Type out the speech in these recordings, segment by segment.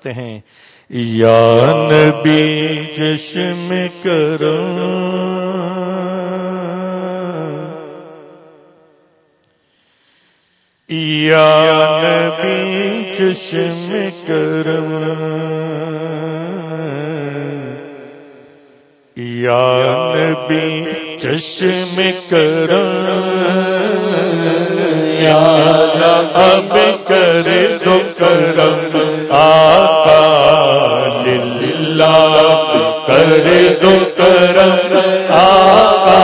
سکتے ہیں۔ یا نبی جشم کرم۔ یا نبی جشم کرم۔ یا نبی چشم کرم۔ یا اب کر دو کرم۔ آقا للہ کر دو کرم۔ آقا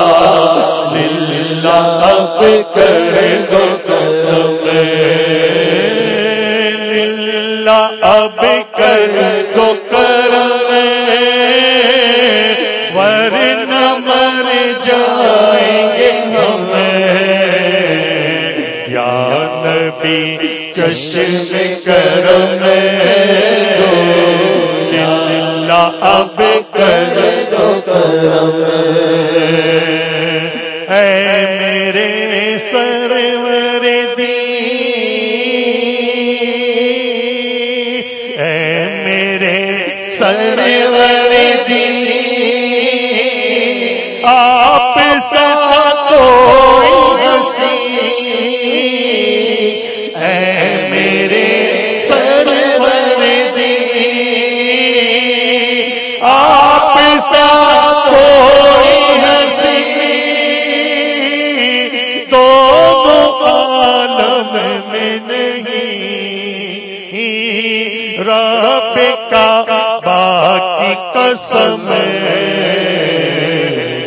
للہ اب کر دو کرم۔ للہ اب چشم کرم اب کر دو کرم اے میرے سرور دلی اے میرے سرور دلی آپ سر قسم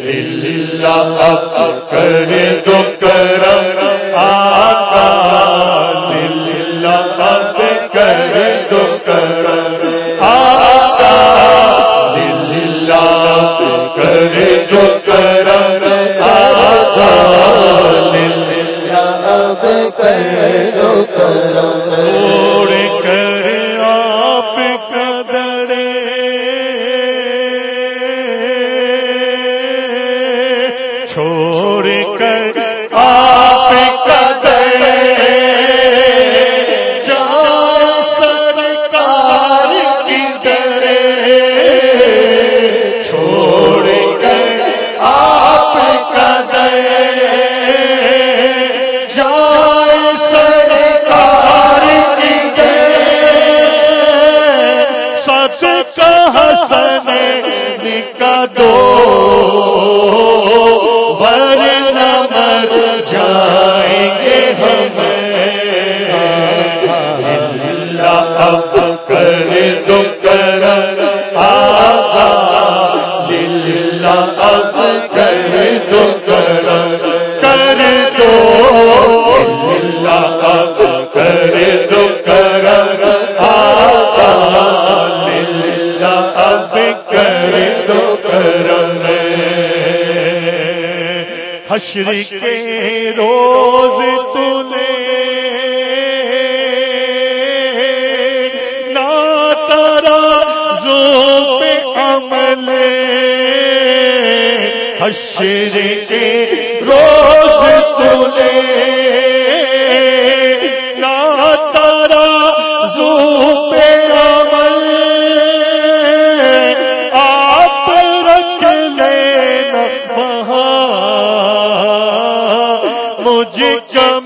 دل اللہ کر دو حشر کے روز تلے۔ ناتارا زو پہ عمل حشر کے روز تلے۔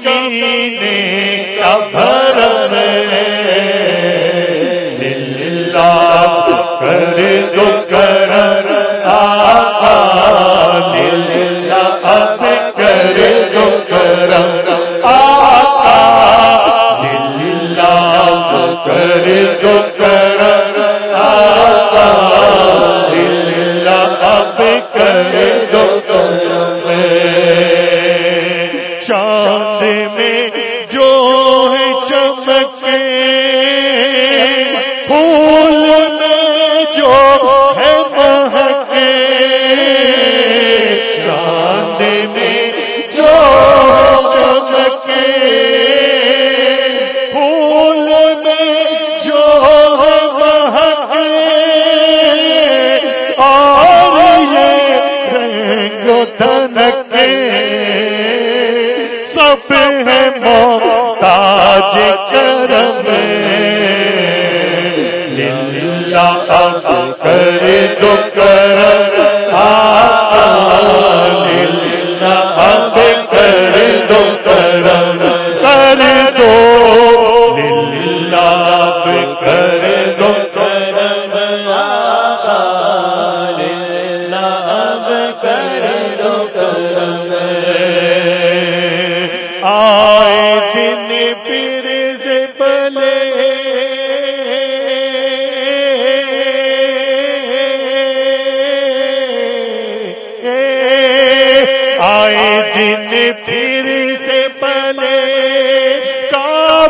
مدینے جو چمکے۔ پھول تو کر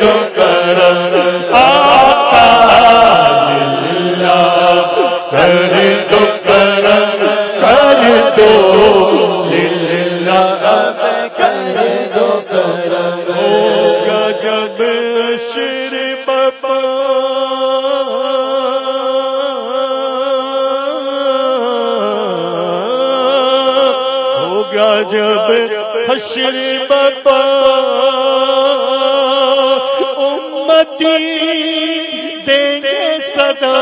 جو کرم آقا للہ کر دو کرم کر دو للہ کر دو کرم ہوگا جب شر جب حشر بابا امتی دیں گے صدا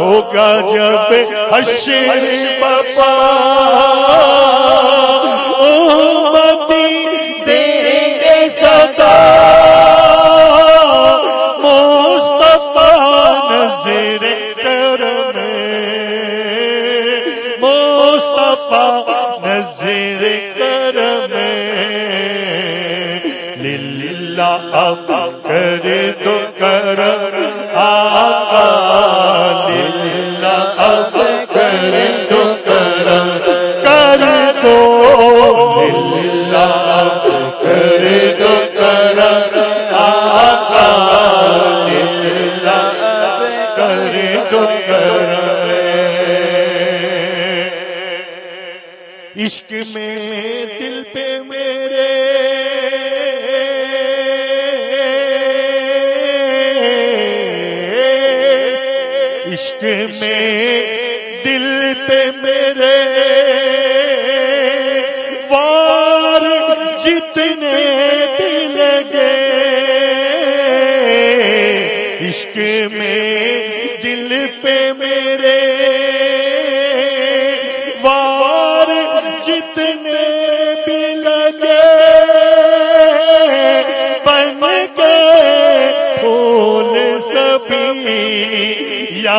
ہوگا جب حشر بپا امتی دیں گے صدا مصطفیٰ نظر کرم مصطفیٰ نظر کرم اب کر دو کرم کر دو کرم کر عشق میں عشق میں دل پہ میرے وار جتنے دل گے عشق میں دل پہ میرے وار جتنے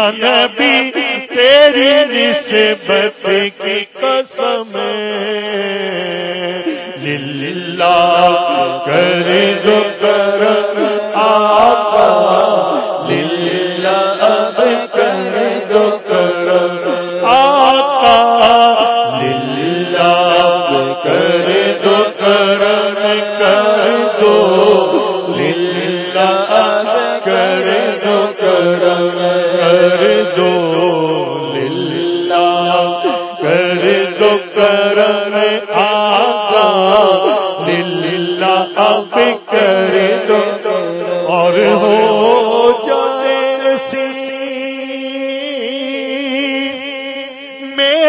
نبی، تیری نسبت کی قسم للہ، کر دو کر دو آقا۔ کر دو کر دو۔ للہ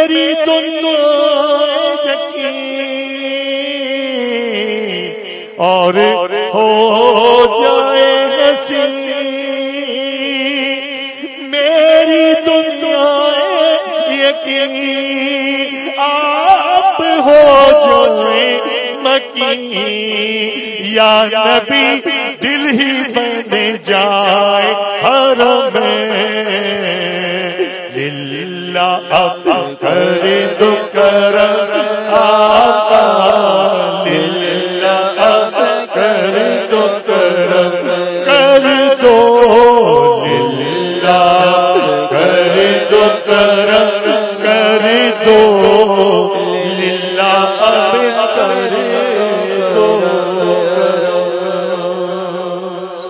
میری دنوں اور ہو جائے ہنسی میری دنیا یقینی آپ ہو جائے مکی۔ یا نبی دل ہی بن جائے ہر میں۔ دل اب کر دو کر آقا